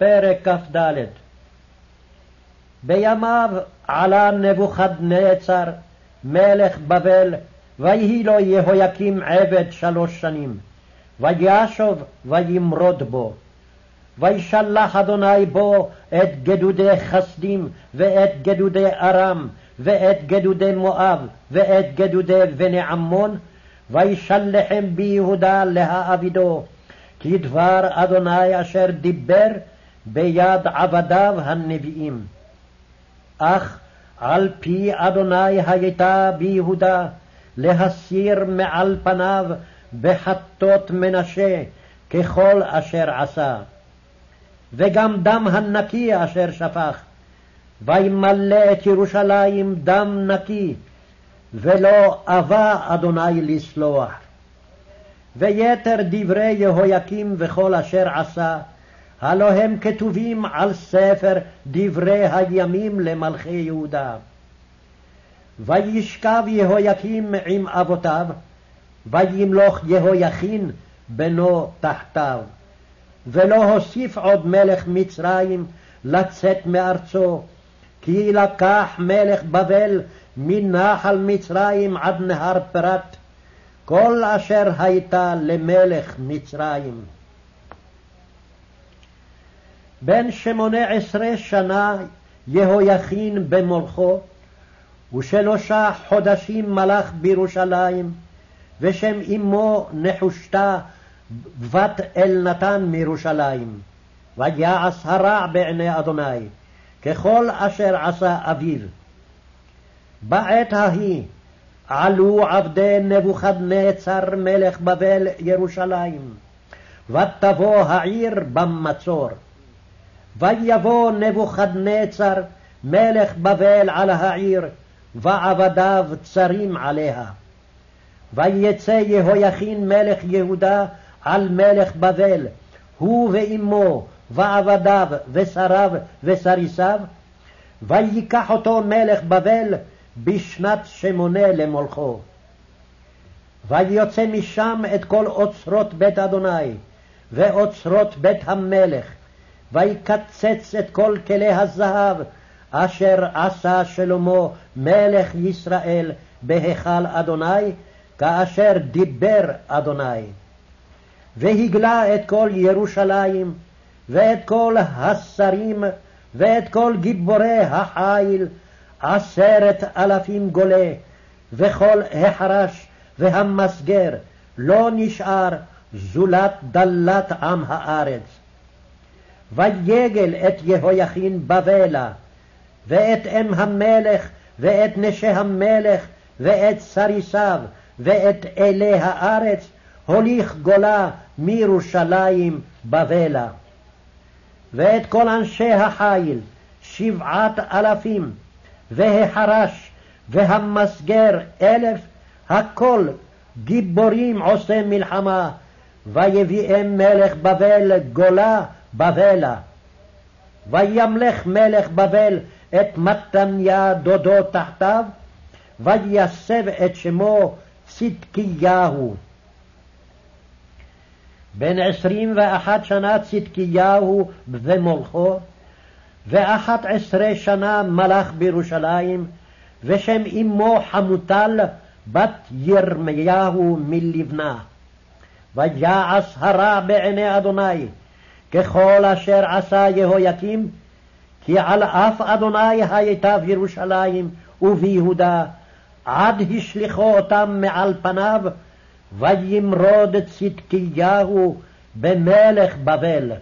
פרק כ"ד. בימיו עלה נבוכדנצר מלך בבל ויהי לו יהויקים עבד שלוש שנים וישוב וימרוד בו. וישלח אדוני בו את גדודי חסדים ואת גדודי ארם ואת גדודי מואב ואת גדודי בני עמון וישלחם ביהודה להאבידו כי דבר אדוני אשר דיבר ביד עבדיו הנביאים. אך על פי אדוני הייתה ביהודה להסיר מעל פניו בחטות מנשה ככל אשר עשה. וגם דם הנקי אשר שפך, וימלא את ירושלים דם נקי, ולא אבה אדוני לסלוח. ויתר דברי יהויקים וכל אשר עשה, הלא הם כתובים על ספר דברי הימים למלכי יהודה. וישכב יהויקים עם אבותיו, וימלוך יהויכין בנו תחתיו. ולא הוסיף עוד מלך מצרים לצאת מארצו, כי לקח מלך בבל מנחל מצרים עד נהר פרת, כל אשר הייתה למלך מצרים. בן שמונה עשרה שנה יהויכין במולכו, ושלושה חודשים מלך בירושלים, ושם אמו נחושתה בת אלנתן מירושלים. ויעש הרע בעיני אדוני, ככל אשר עשה אביו. בעת ההיא עלו עבדי נבוכדנצר מלך בבל ירושלים, ותבוא העיר במצור. ויבוא נבוכדנצר מלך בבל על העיר, ועבדיו צרים עליה. ויצא יהויכין מלך יהודה על מלך בבל, הוא ואמו, ועבדיו, ושריו, וסריסיו, ויקח אותו מלך בבל בשנת שמונה למולכו. ויוצא משם את כל אוצרות בית אדוני, ואוצרות בית המלך, ויקצץ את כל כלי הזהב, אשר עשה שלמה מלך ישראל בהיכל אדוני, כאשר דיבר אדוני. והגלה את כל ירושלים, ואת כל השרים, ואת כל גיבורי החיל, עשרת אלפים גולה, וכל החרש והמסגר, לא נשאר זולת דלת עם הארץ. ויגל את יהויכין בבלה, ואת אם המלך, ואת נשי המלך, ואת סריסיו, ואת אלי הארץ, הוליך גולה מירושלים בבלה. ואת כל אנשי החיל, שבעת אלפים, והחרש והמסגר אלף, הכל גיבורים עושי מלחמה, ויביאם מלך בבל גולה בבלה. וימלך מלך בבל את מתניה דודו תחתיו, ויסב את שמו צדקיהו. בן עשרים ואחת שנה צדקיהו במולכו, ואחת עשרה שנה מלך בירושלים, ושם אמו חמוטל בת ירמיהו מלבנה. ויעש הרע בעיני אדוני, ככל אשר עשה יהויקים, כי על אף אדוני הייתה בירושלים וביהודה, עד השליכו אותם מעל פניו, וימרוד צדקיהו במלך בבל.